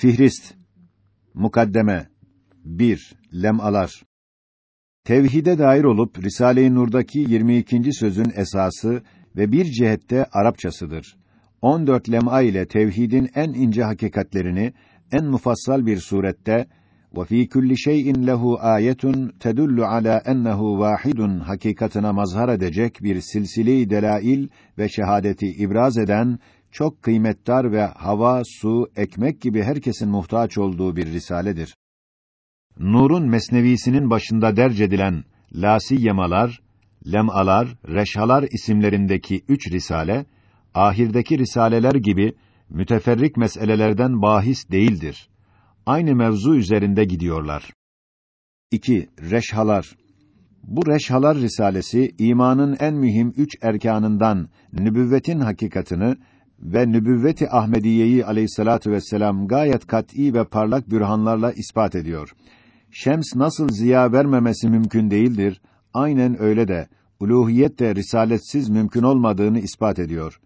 Fihrist Mukaddeme 1. Lemalar Tevhide dair olup Risale-i Nur'daki 22. sözün esası ve bir cihette Arapçasıdır. 14 lem'a ile tevhidin en ince hakikatlerini en mufassal bir surette ve fî kulli şey'in lehu ayetun tedullu ala ennehu vahidun hakikatına mazhar edecek bir silsile-i delail ve şehadeti ibraz eden çok kıymetdar ve hava, su, ekmek gibi herkesin muhtaç olduğu bir risaledir. Nur'un mesnevisinin başında derc edilen Lasiyyemalar, Lem'alar, Reşhalar isimlerindeki üç risale, ahirdeki risaleler gibi müteferrik meselelerden bahis değildir. Aynı mevzu üzerinde gidiyorlar. 2. Reşhalar Bu Reşhalar risalesi imanın en mühim üç erkanından nübüvvetin hakikatını ve nübüvveti Ahmediyeyi aleyhissalatu vesselam gayet kat'î ve parlak bürhanlarla ispat ediyor. Şems nasıl ziya vermemesi mümkün değildir, aynen öyle de uluhiyet de risaletsiz mümkün olmadığını ispat ediyor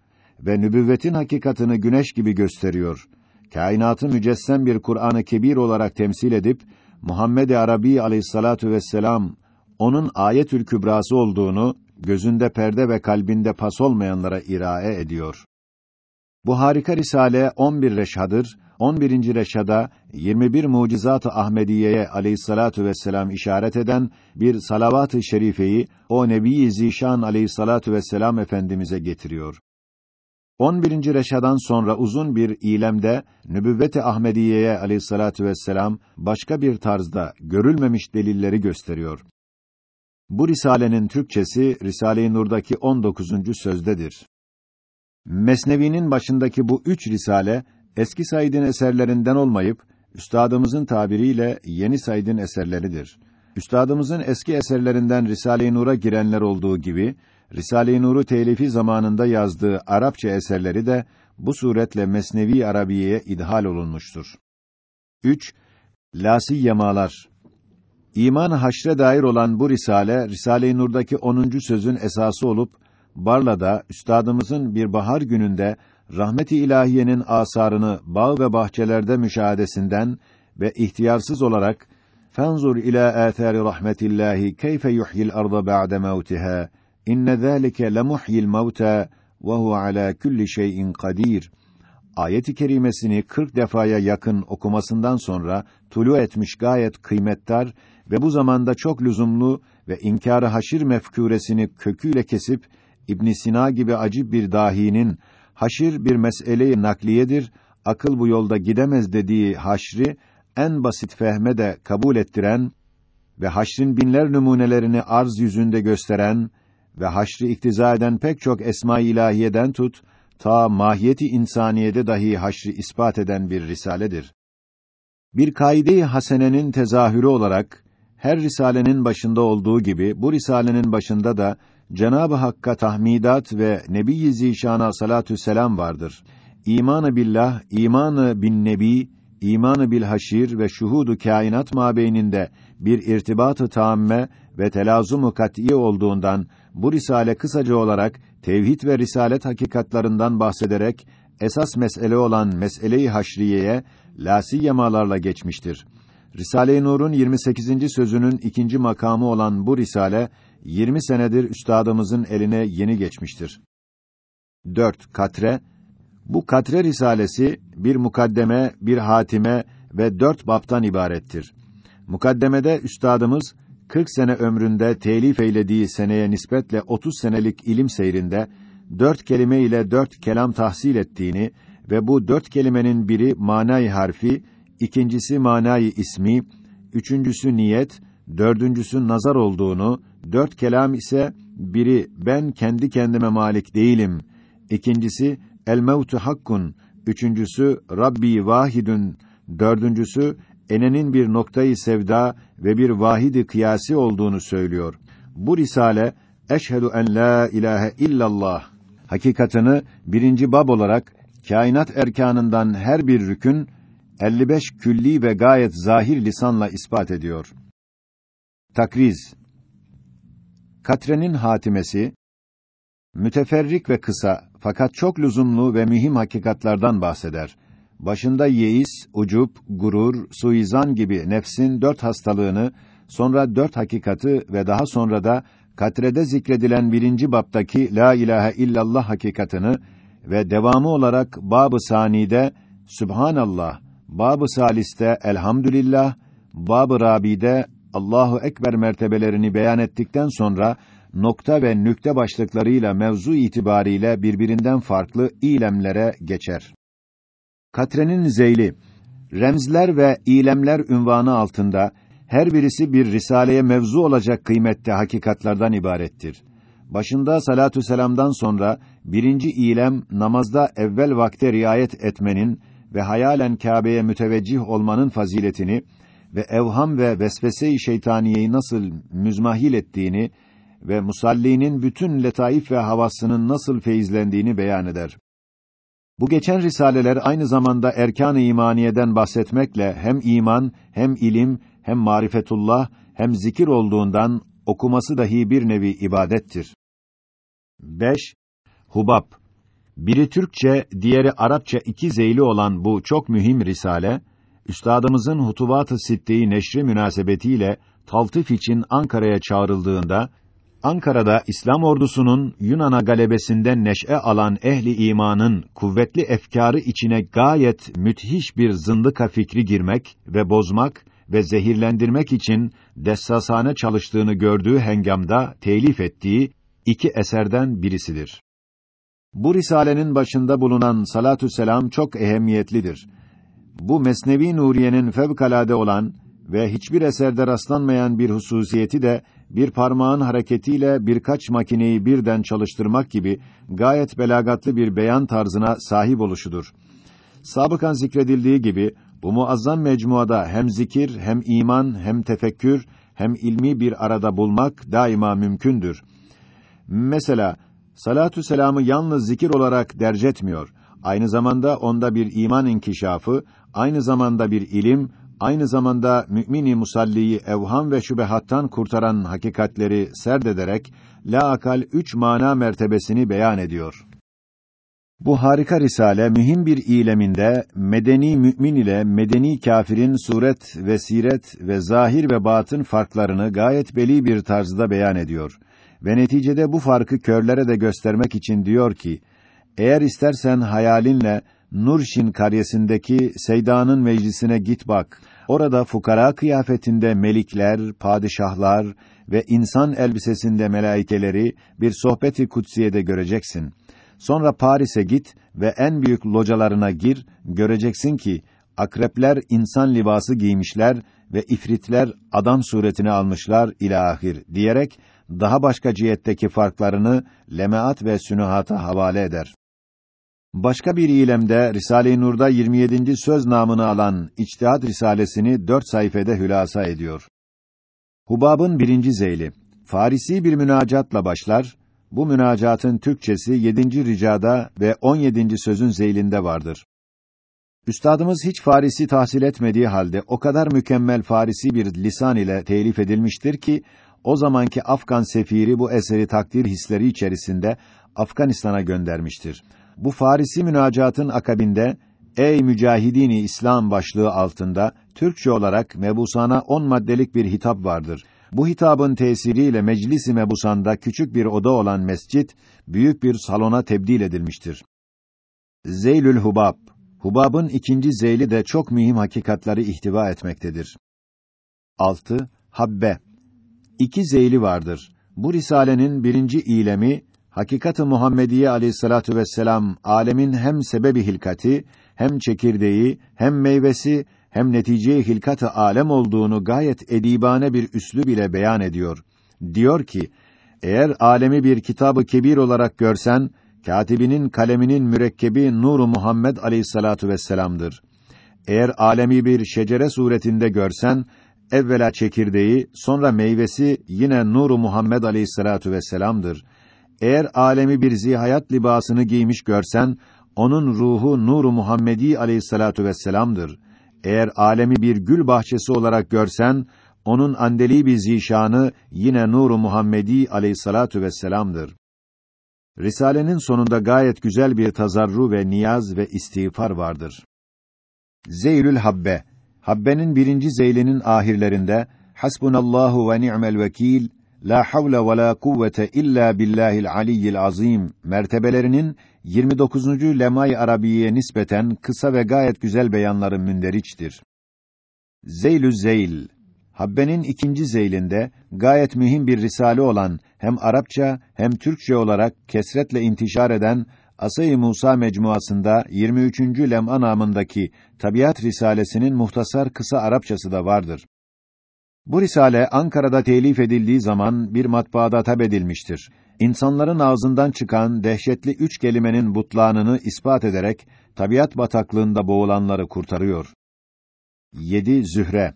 ve nübüvvetin hakikatını güneş gibi gösteriyor. Kainatı mücessem bir Kur'an-ı Kebir olarak temsil edip Muhammed-i Arabi aleyhissalatu vesselam onun ayetül kübrası olduğunu gözünde perde ve kalbinde pas olmayanlara irae ediyor. Bu harika risale 11 reşhadır. 11. reşhada 21 mucizat-ı Ahmediye'ye aleyhissalatu vesselam işaret eden bir salavat-ı şerifeyi o Nebi-i Zişan aleyhissalatu vesselam efendimize getiriyor. 11. reşadan sonra uzun bir ilemde nübüvvet-i Ahmediye'ye aleyhissalatu vesselam başka bir tarzda görülmemiş delilleri gösteriyor. Bu risalenin Türkçesi Risale-i Nur'daki 19. sözdedir. Mesnevi'nin başındaki bu üç risale eski Said'in eserlerinden olmayıp üstadımızın tabiriyle yeni Said'in eserleridir. Üstadımızın eski eserlerinden Risale-i Nur'a girenler olduğu gibi Risale-i Nur'u telifi zamanında yazdığı Arapça eserleri de bu suretle Mesnevi Arabiye'ye idhal olunmuştur. 3. Lasiyyemalar İman haşre dair olan bu risale Risale-i Nur'daki 10. sözün esası olup Barla'da üstadımızın bir bahar gününde rahmeti ilahiyenin asarını bağ ve bahçelerde müşahadesinden ve ihtiyarsız olarak "Fenzur ila athari rahmetillahi keyfe yuhyil arda ba'de mevtiha inne zâlike lemuhyil mevta ve huve ala kulli şeyin kadir." Ayet-i kerimesini 40 defaya yakın okumasından sonra tulu etmiş gayet kıymetdar ve bu zamanda çok lüzumlu ve inkârı haşir mefkûresini köküyle kesip İbn Sina gibi acip bir dahinin haşir bir meseleyi nakliyedir, akıl bu yolda gidemez dediği haşri en basit fehme de kabul ettiren ve haşrin binler numunelerini arz yüzünde gösteren ve haşri iktiza eden pek çok esma-i ilahiyeden tut ta mahiyeti insaniyede dahi haşri ispat eden bir risaledir. Bir kaide-i hasenenin tezahürü olarak her risalenin başında olduğu gibi bu risalenin başında da Cenab-ı Hakk'a tahmidat ve Nebi-i Zişan'a salatü selam vardır. İmanı billah, imanı bin nebi, imanı bil haşir ve şuhudu kainat mabeyninde bir irtibatı taamme ve telazumu kat'î olduğundan bu risale kısaca olarak tevhid ve risalet hakikatlarından bahsederek esas mesele olan meseleyi haşriyeye lasiyemalarla geçmiştir. Risale-i Nur'un 28. sözünün ikinci makamı olan bu risale 20 senedir üstadımızın eline yeni geçmiştir. 4. Katre Bu Katre risalesi bir mukaddeme, bir hatime ve dört baptan ibarettir. Mukaddemede üstadımız 40 sene ömründe telif eylediği seneye nispetle 30 senelik ilim seyrinde dört kelime ile dört kelam tahsil ettiğini ve bu dört kelimenin biri manay harfi, ikincisi manayı ismi, üçüncüsü niyet, dördüncüsü nazar olduğunu, dört kelam ise biri ben kendi kendime malik değilim, ikincisi el mevtu hakkun, üçüncüsü Rabbi vahidun, dördüncüsü enenin bir noktayı sevda ve bir vahidi kıyasi olduğunu söylüyor. Bu risale eşhedü en la ilahe illallah. Hakikatını birinci bab olarak kainat erkanından her bir rükün 55 külli ve gayet zahir lisanla ispat ediyor. Takriz Katrenin hatimesi müteferrik ve kısa fakat çok lüzumlu ve mühim hakikatlardan bahseder. başında yeis, ucup, gurur, suizan gibi nefsin dört hastalığını, sonra dört hakikati ve daha sonra da katrede zikredilen birinci baptaki la ilahe illallah hakikatını ve devamı olarak bab-ı sanide Sübhanallah, bab-ı saliste elhamdülillah, bab-ı rabide Allahu ekber mertebelerini beyan ettikten sonra nokta ve nükte başlıklarıyla mevzu itibariyle birbirinden farklı ilemlere geçer. Katrenin zeyli remzler ve ilemler ünvanı altında her birisi bir risaleye mevzu olacak kıymette hakikatlardan ibarettir. Başında salatü selamdan sonra birinci ilem namazda evvel vakte riayet etmenin ve hayalen Kâbe'ye müteveccih olmanın faziletini ve evham ve vesvese-i şeytaniyeyi nasıl müzmahil ettiğini ve musallinin bütün letaif ve havasının nasıl feyizlendiğini beyan eder. Bu geçen risaleler aynı zamanda erkan-ı imaniyeden bahsetmekle hem iman, hem ilim, hem marifetullah, hem zikir olduğundan okuması dahi bir nevi ibadettir. 5. Hubab Biri Türkçe, diğeri Arapça iki zeyli olan bu çok mühim risale, üstadımızın Hutubat-ı Sitte'yi neşri münasebetiyle taltif için Ankara'ya çağrıldığında Ankara'da İslam ordusunun Yunan'a galebesinden neş'e alan ehli imanın kuvvetli efkarı içine gayet müthiş bir zındıka fikri girmek ve bozmak ve zehirlendirmek için dessasane çalıştığını gördüğü hengamda telif ettiği iki eserden birisidir. Bu risalenin başında bulunan salatü selam çok ehemmiyetlidir. Bu Mesnevi Nuriye'nin fevkalade olan ve hiçbir eserde rastlanmayan bir hususiyeti de bir parmağın hareketiyle birkaç makineyi birden çalıştırmak gibi gayet belagatlı bir beyan tarzına sahip oluşudur. Sabıkan zikredildiği gibi bu muazzam mecmuada hem zikir, hem iman, hem tefekkür, hem ilmi bir arada bulmak daima mümkündür. Mesela salatü selamı yalnız zikir olarak derc etmiyor. Aynı zamanda onda bir iman inkişafı, aynı zamanda bir ilim, aynı zamanda mümini musalliyi evham ve şübehattan kurtaran hakikatleri serdederek la akal üç mana mertebesini beyan ediyor. Bu harika risale mühim bir ileminde medeni mümin ile medeni kafirin suret ve siret ve zahir ve batın farklarını gayet beli bir tarzda beyan ediyor ve neticede bu farkı körlere de göstermek için diyor ki eğer istersen hayalinle Nurşin karyesindeki Seyda'nın meclisine git bak. Orada fukara kıyafetinde melikler, padişahlar ve insan elbisesinde melaikeleri bir sohbeti kutsiyede göreceksin. Sonra Paris'e git ve en büyük localarına gir, göreceksin ki akrepler insan libası giymişler ve ifritler adam suretini almışlar ilahir diyerek daha başka cihetteki farklarını lemaat ve sünuhata havale eder. Başka bir ilemde Risale-i Nur'da 27. söz namını alan İçtihat Risalesini dört sayfede hülasa ediyor. Hubab'ın birinci zeyli Farisi bir münacatla başlar. Bu münacatın Türkçesi 7. ricada ve 17. sözün zeylinde vardır. Üstadımız hiç Farisi tahsil etmediği halde o kadar mükemmel Farisi bir lisan ile telif edilmiştir ki o zamanki Afgan sefiri bu eseri takdir hisleri içerisinde Afganistan'a göndermiştir. Bu Farisi münacatın akabinde Ey mücahidini İslam başlığı altında Türkçe olarak mebusana on maddelik bir hitap vardır. Bu hitabın tesiriyle meclis-i mebusanda küçük bir oda olan mescit büyük bir salona tebdil edilmiştir. Zeylül Hubab Hubab'ın ikinci zeyli de çok mühim hakikatları ihtiva etmektedir. 6. Habbe İki zeyli vardır. Bu risalenin birinci ilemi Hakikat-ı Muhammediye Aleyhissalatu vesselam alemin hem sebebi hilkati, hem çekirdeği, hem meyvesi, hem netice hilkat-ı alem olduğunu gayet edibane bir üslub ile beyan ediyor. Diyor ki: Eğer alemi bir kitabı kebir olarak görsen, katibinin kaleminin mürekkebi nuru Muhammed Aleyhissalatu vesselam'dır. Eğer alemi bir şecere suretinde görsen, evvela çekirdeği, sonra meyvesi yine nuru Muhammed Aleyhissalatu vesselam'dır. Eğer alemi bir zihayat libasını giymiş görsen, onun ruhu nuru Muhammedi aleyhissalatu vesselam'dır. Eğer alemi bir gül bahçesi olarak görsen, onun andeli bir zişanı yine nuru Muhammedi aleyhissalatu vesselam'dır. Risalenin sonunda gayet güzel bir tazarru ve niyaz ve istiğfar vardır. Zeylül Habbe. Habbenin birinci zeylinin ahirlerinde Hasbunallahu ve ni'mel vekil La havle ve la kuvvete illa billahil aliyyil azim mertebelerinin 29. Lemay Arabiye nispeten kısa ve gayet güzel beyanları münderiçtir. Zeylü Zeyl Habbenin ikinci zeylinde gayet mühim bir risale olan hem Arapça hem Türkçe olarak kesretle intişar eden Asay-ı Musa mecmuasında 23. lem'a namındaki Tabiat Risalesinin muhtasar kısa Arapçası da vardır. Bu risale Ankara'da telif edildiği zaman bir matbaada tab edilmiştir. İnsanların ağzından çıkan dehşetli üç kelimenin butlağını ispat ederek tabiat bataklığında boğulanları kurtarıyor. 7 Zühre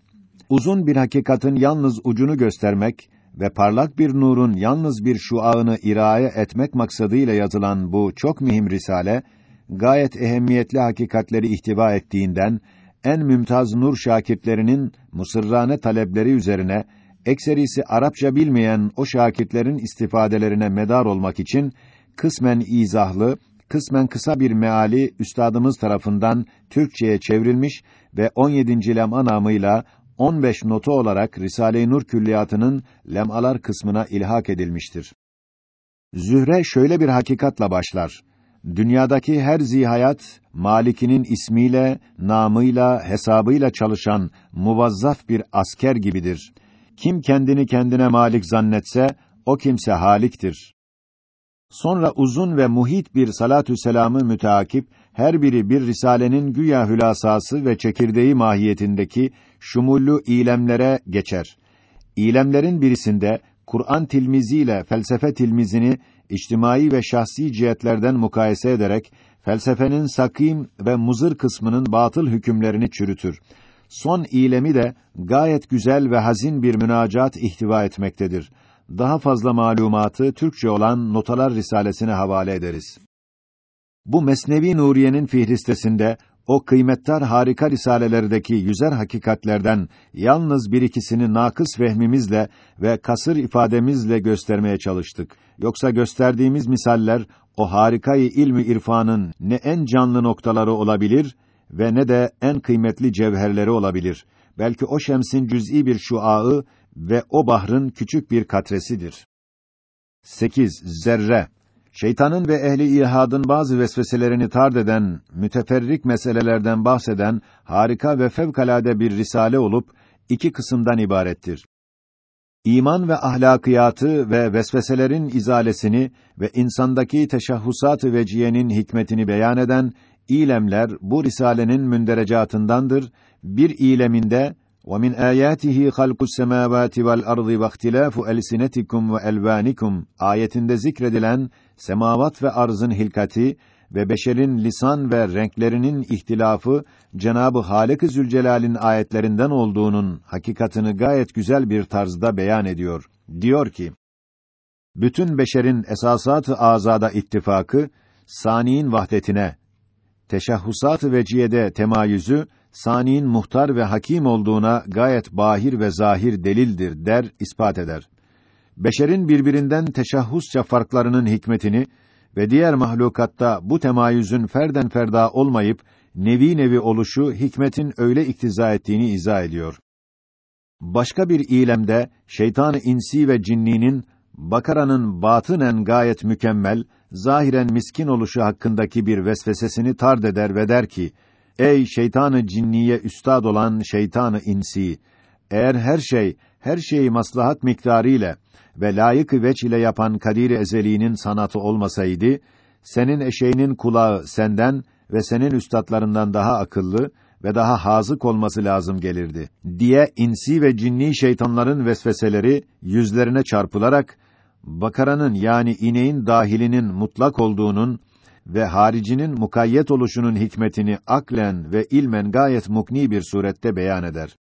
Uzun bir hakikatin yalnız ucunu göstermek ve parlak bir nurun yalnız bir şuağını iraya etmek maksadıyla yazılan bu çok mühim risale gayet ehemmiyetli hakikatleri ihtiva ettiğinden en mümtaz nur şakirtlerinin musırrane talepleri üzerine ekserisi Arapça bilmeyen o şakirtlerin istifadelerine medar olmak için kısmen izahlı, kısmen kısa bir meali üstadımız tarafından Türkçeye çevrilmiş ve 17. lem namıyla 15 notu olarak Risale-i Nur külliyatının lemalar kısmına ilhak edilmiştir. Zühre şöyle bir hakikatla başlar. Dünyadaki her zihayat Malikinin ismiyle, namıyla, hesabıyla çalışan muvazzaf bir asker gibidir. Kim kendini kendine malik zannetse o kimse haliktir. Sonra uzun ve muhit bir salatü selamı müteakip her biri bir risalenin güya hülasası ve çekirdeği mahiyetindeki şumullu ilemlere geçer. İlemlerin birisinde Kur'an tilmiziyle felsefe tilmizini içtimai ve şahsi cihetlerden mukayese ederek felsefenin sakim ve muzır kısmının batıl hükümlerini çürütür. Son ilemi de gayet güzel ve hazin bir münacat ihtiva etmektedir. Daha fazla malumatı Türkçe olan Notalar Risalesine havale ederiz. Bu Mesnevi Nuriye'nin fihristesinde o kıymettar harika risalelerdeki yüzer hakikatlerden yalnız bir ikisini nakıs vehmimizle ve kasır ifademizle göstermeye çalıştık. Yoksa gösterdiğimiz misaller o harikayı ilmi irfanın ne en canlı noktaları olabilir ve ne de en kıymetli cevherleri olabilir. Belki o şemsin cüz'i bir şuağı ve o bahrın küçük bir katresidir. 8. Zerre Şeytanın ve ehli ilhadın bazı vesveselerini tard eden, müteferrik meselelerden bahseden harika ve fevkalade bir risale olup iki kısımdan ibarettir. İman ve ahlakiyatı ve vesveselerin izalesini ve insandaki teşahhusat-ı veciyenin hikmetini beyan eden ilemler bu risalenin münderecatındandır. Bir ileminde وَمِنْ آيَاتِهِ خَلْقُ السَّمَاوَاتِ وَالْأَرْضِ وَاخْتِلَافُ أَلْسِنَتِكُمْ وَأَلْوَانِكُمْ ayetinde zikredilen semavat ve arzın hilkati ve beşerin lisan ve renklerinin ihtilafı Cenabı Halik-i Zülcelal'in ayetlerinden olduğunun hakikatını gayet güzel bir tarzda beyan ediyor. Diyor ki: Bütün beşerin esasat-ı azada ittifakı saniin vahdetine, teşahhusat-ı veciyede temayüzü saniin muhtar ve hakim olduğuna gayet bahir ve zahir delildir der, ispat eder. Beşerin birbirinden teşahhusça farklarının hikmetini ve diğer mahlukatta bu temayüzün ferden ferda olmayıp nevi nevi oluşu hikmetin öyle iktiza ettiğini izah ediyor. Başka bir ilemde şeytan insi ve cinninin Bakara'nın batınen gayet mükemmel, zahiren miskin oluşu hakkındaki bir vesvesesini tard eder ve der ki: Ey şeytanı cinniye üstad olan şeytanı insi, eğer her şey, her şeyi maslahat miktarı ile ve layık veç ile yapan Kadir Ezeli'nin sanatı olmasaydı, senin eşeğinin kulağı senden ve senin üstadlarından daha akıllı ve daha hazık olması lazım gelirdi diye insi ve cinni şeytanların vesveseleri yüzlerine çarpılarak bakaranın yani ineğin dahilinin mutlak olduğunun ve haricinin mukayyet oluşunun hikmetini aklen ve ilmen gayet mukni bir surette beyan eder.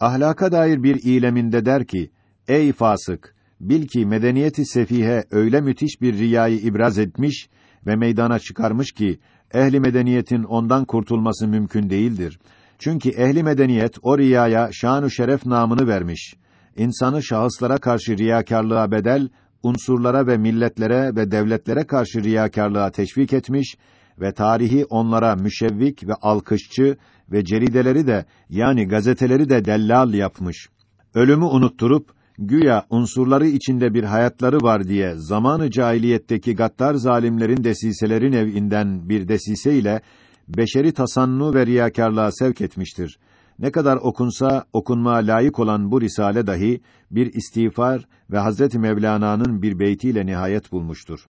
Ahlaka dair bir ileminde der ki: Ey fasık, bil ki medeniyeti sefihe öyle müthiş bir riyayı ibraz etmiş ve meydana çıkarmış ki ehli medeniyetin ondan kurtulması mümkün değildir. Çünkü ehli medeniyet o riyaya şanu şeref namını vermiş. İnsanı şahıslara karşı riyakarlığa bedel, unsurlara ve milletlere ve devletlere karşı riyakarlığa teşvik etmiş ve tarihi onlara müşevvik ve alkışçı ve cerideleri de yani gazeteleri de dellal yapmış. Ölümü unutturup güya unsurları içinde bir hayatları var diye zamanı cahiliyetteki gaddar zalimlerin desiseleri nevinden bir desise ile beşeri tasannu ve riyakarlığa sevk etmiştir. Ne kadar okunsa okunma layık olan bu risale dahi bir istiğfar ve Hazreti Mevlana'nın bir beytiyle nihayet bulmuştur.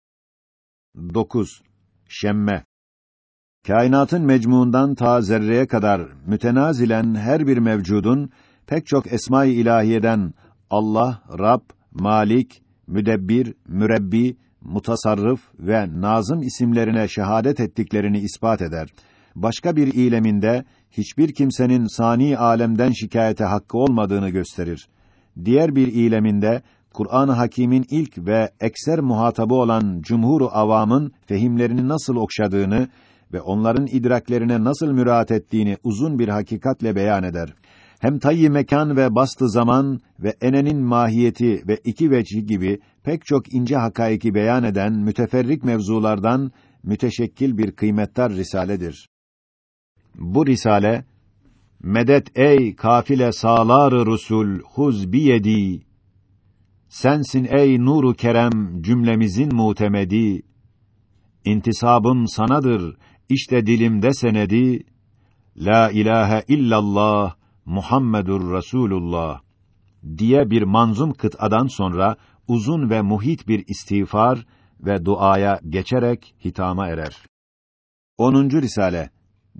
9. Şemme Kainatın mecmuundan ta zerreye kadar mütenazilen her bir mevcudun pek çok esma-i ilahiyeden Allah, Rab, Malik, Müdebbir, Mürebbi, Mutasarrıf ve Nazım isimlerine şehadet ettiklerini ispat eder. Başka bir ileminde hiçbir kimsenin sani alemden şikayete hakkı olmadığını gösterir. Diğer bir ileminde Kur'an-ı Hakîm'in ilk ve ekser muhatabı olan cumhuru avamın fehimlerini nasıl okşadığını ve onların idraklerine nasıl müraat ettiğini uzun bir hakikatle beyan eder. Hem tayyi mekan ve bastı zaman ve enenin mahiyeti ve iki veci gibi pek çok ince hakaiki beyan eden müteferrik mevzulardan müteşekkil bir kıymettar risaledir. Bu risale Medet ey kafile sağlar rusul huz biyedi Sensin ey nuru kerem cümlemizin mutemedi İntisabım sanadır işte dilimde senedi La ilahe illallah Muhammedur Resulullah diye bir manzum kıtadan sonra uzun ve muhit bir istiğfar ve duaya geçerek hitama erer. 10. risale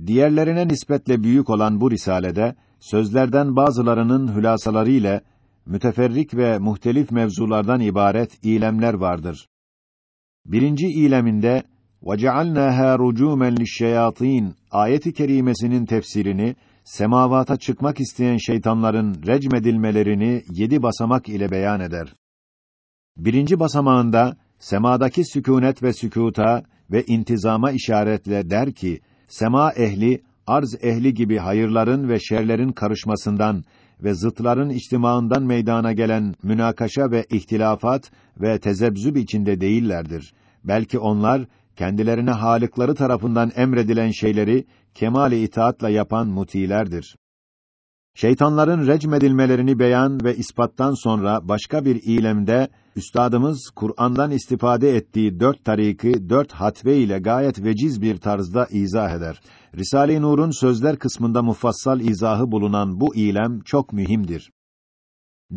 Diğerlerine nispetle büyük olan bu risalede sözlerden bazılarının hülasaları ile müteferrik ve muhtelif mevzulardan ibaret ilemler vardır. Birinci ileminde وَجَعَلْنَاهَا رُجُومًا لِلشَّيَاطِينَ ayeti kerimesinin tefsirini semavata çıkmak isteyen şeytanların recmedilmelerini yedi basamak ile beyan eder. Birinci basamağında semadaki sükûnet ve sükûta ve intizama işaretle der ki sema ehli arz ehli gibi hayırların ve şerlerin karışmasından ve zıtların içtimaından meydana gelen münakaşa ve ihtilafat ve tezebzüb içinde değillerdir. Belki onlar kendilerine halıkları tarafından emredilen şeyleri kemale itaatla yapan mutilerdir. Şeytanların recmedilmelerini beyan ve ispattan sonra başka bir ilemde üstadımız Kur'an'dan istifade ettiği dört tariki dört hatve ile gayet veciz bir tarzda izah eder. Risale-i Nur'un sözler kısmında mufassal izahı bulunan bu ilem çok mühimdir.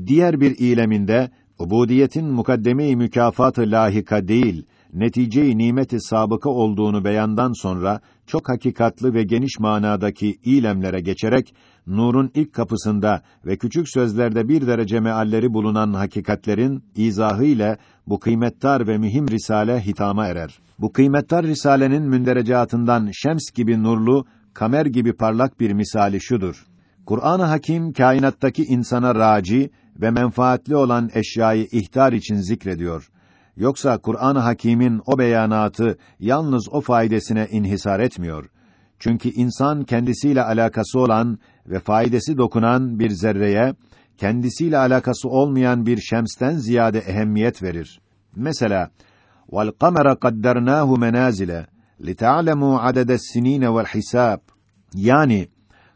Diğer bir ileminde ubudiyetin mukaddeme-i mükafatı lahika değil, netice-i nimeti sabıka olduğunu beyandan sonra çok hakikatlı ve geniş manadaki ilemlere geçerek nurun ilk kapısında ve küçük sözlerde bir derece mealleri bulunan hakikatlerin izahı ile bu kıymettar ve mühim risale hitama erer. Bu kıymettar risalenin münderecatından şems gibi nurlu, kamer gibi parlak bir misali şudur. Kur'an-ı Hakim kainattaki insana raci ve menfaatli olan eşyayı ihtar için zikrediyor. Yoksa Kur'an-ı Hakîm'in o beyanatı yalnız o faydasına inhisar etmiyor. Çünkü insan kendisiyle alakası olan ve faydası dokunan bir zerreye kendisiyle alakası olmayan bir şemsten ziyade ehemmiyet verir. Mesela "Vel kamera kaddernahu menazile lita'lemu aded's-sinine vel hisab." Yani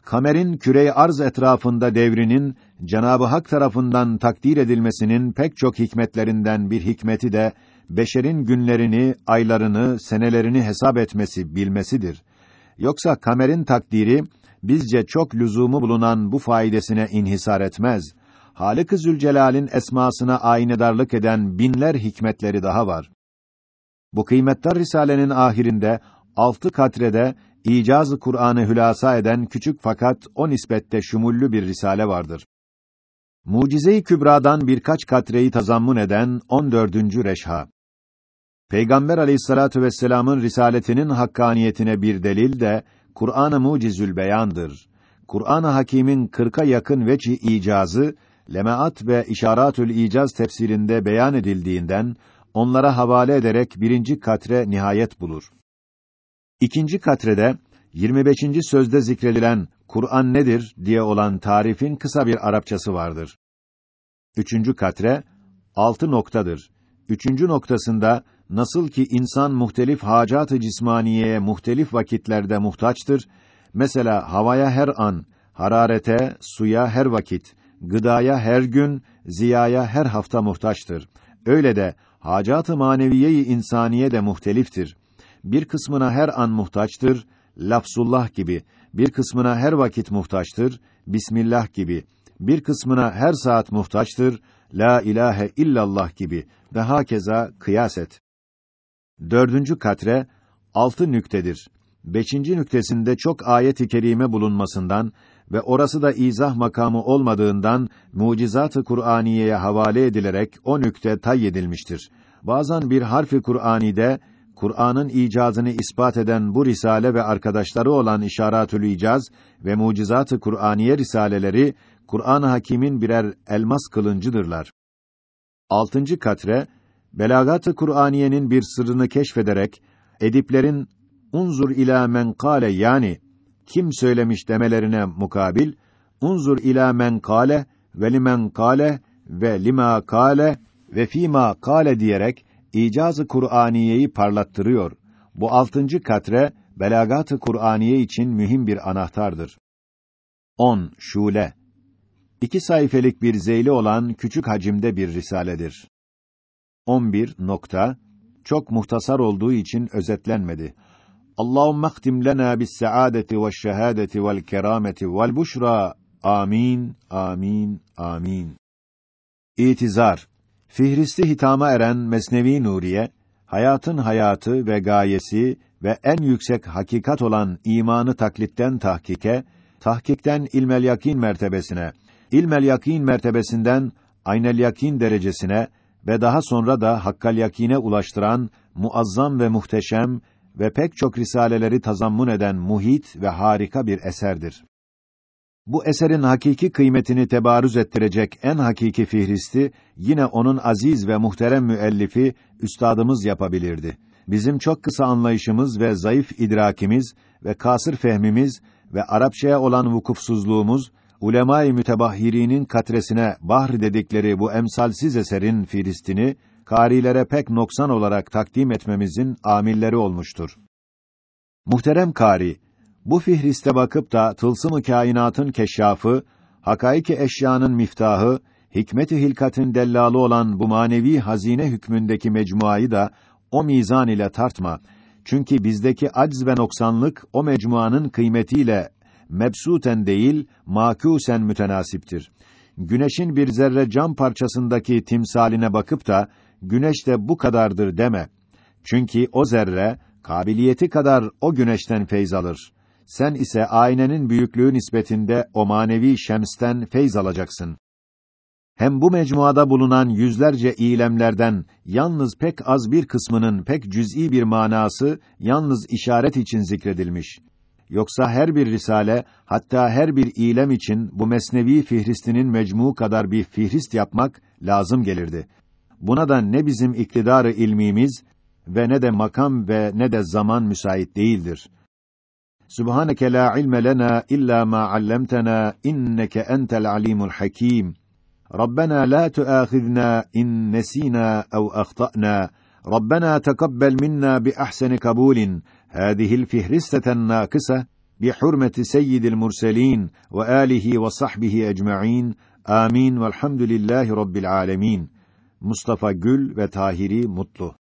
kamerin küre arz etrafında devrinin Cenabı Hak tarafından takdir edilmesinin pek çok hikmetlerinden bir hikmeti de beşerin günlerini, aylarını, senelerini hesap etmesi, bilmesidir. Yoksa kamerin takdiri bizce çok lüzumu bulunan bu faidesine inhisar etmez. Halık-ı Zülcelal'in esmasına aynedarlık eden binler hikmetleri daha var. Bu kıymetli risalenin ahirinde altı katrede icaz-ı Kur'an'ı hülasa eden küçük fakat o nispette şumullü bir risale vardır. Mucize-i Kübra'dan birkaç katreyi tazammun eden 14. reşha. Peygamber Aleyhissalatu vesselam'ın risaletinin hakkaniyetine bir delil de Kur'an-ı Mucizül Beyan'dır. Kur'an-ı Hakîm'in 40'a yakın veçi icazı Lemaat ve İşaratül İcaz tefsirinde beyan edildiğinden onlara havale ederek birinci katre nihayet bulur. İkinci katrede 25. sözde zikredilen Kur'an nedir diye olan tarifin kısa bir Arapçası vardır. Üçüncü katre altı noktadır. Üçüncü noktasında nasıl ki insan muhtelif hacat-ı cismaniyeye muhtelif vakitlerde muhtaçtır, mesela havaya her an, hararete, suya her vakit, gıdaya her gün, ziyaya her hafta muhtaçtır. Öyle de hacat-ı maneviyeyi insaniye de muhteliftir. Bir kısmına her an muhtaçtır, lafzullah gibi, bir kısmına her vakit muhtaçtır, bismillah gibi, bir kısmına her saat muhtaçtır, la ilahe illallah gibi ve hakeza kıyas et. Dördüncü katre, altı nüktedir. Beşinci nüktesinde çok ayet-i kerime bulunmasından ve orası da izah makamı olmadığından mucizat-ı Kur'aniye'ye havale edilerek o nükte tayyedilmiştir. Bazen bir harfi Kur'anide Kur'an'ın icazını ispat eden bu risale ve arkadaşları olan İşaratül İcaz ve Mucizat-ı Kur'aniye risaleleri Kur'an-ı Hakîm'in birer elmas kılıncıdırlar. Altıncı katre Belagat-ı Kur'aniyenin bir sırrını keşfederek ediplerin unzur ila men kâle yani kim söylemiş demelerine mukabil unzur ila men kâle ve limen kâle ve lima kâle ve fîmâ kâle diyerek icazı Kur'aniyeyi parlattırıyor. Bu altıncı katre belagat-ı Kur'aniye için mühim bir anahtardır. 10. Şule İki sayfelik bir zeyli olan küçük hacimde bir risaledir. 11. Nokta çok muhtasar olduğu için özetlenmedi. Allahumme ihtim lena bis saadeti ve's şehadeti vel kerameti vel buşra. Amin. Amin. Amin. İtizar Fihristi hitama eren Mesnevi Nuriye, hayatın hayatı ve gayesi ve en yüksek hakikat olan imanı taklitten tahkike, tahkikten ilmel yakin mertebesine, ilmel yakin mertebesinden aynel yakin derecesine ve daha sonra da hakkal yakine ulaştıran muazzam ve muhteşem ve pek çok risaleleri tazammun eden muhit ve harika bir eserdir. Bu eserin hakiki kıymetini tebarüz ettirecek en hakiki fihristi yine onun aziz ve muhterem müellifi üstadımız yapabilirdi. Bizim çok kısa anlayışımız ve zayıf idrakimiz ve kasır fehmimiz ve Arapçaya olan vukufsuzluğumuz ulemâ-i mütebahhirinin katresine bahr dedikleri bu emsalsiz eserin filistini karilere pek noksan olarak takdim etmemizin amilleri olmuştur. Muhterem kari, bu fihriste bakıp da tılsım-ı kainatın keşşafı, hakaiki eşyanın miftahı, hikmet-i hilkatin dellalı olan bu manevi hazine hükmündeki mecmuayı da o mizan ile tartma. Çünkü bizdeki acz ve noksanlık o mecmuanın kıymetiyle mebsuten değil, makûsen mütenasiptir. Güneşin bir zerre cam parçasındaki timsaline bakıp da güneş de bu kadardır deme. Çünkü o zerre kabiliyeti kadar o güneşten feyz alır. Sen ise aynenin büyüklüğü nispetinde o manevi şemsten feyz alacaksın. Hem bu mecmuada bulunan yüzlerce ilemlerden yalnız pek az bir kısmının pek cüz'i bir manası yalnız işaret için zikredilmiş. Yoksa her bir risale, hatta her bir ilem için bu mesnevi fihristinin mecmu kadar bir fihrist yapmak lazım gelirdi. Buna da ne bizim iktidarı ilmimiz ve ne de makam ve ne de zaman müsait değildir. سبحانك لا علم لنا إلا ما علمتنا إنك أنت العليم الحكيم. ربنا لا تؤاخذنا إن نسينا أو أخطأنا. ربنا تقبل منا بأحسن قبول. هذه الفهرستة الناقصة بحرمة سيد المرسلين وآله وصحبه أجمعين. آمين والحمد لله رب العالمين. مصطفى جل وتاهري مطلو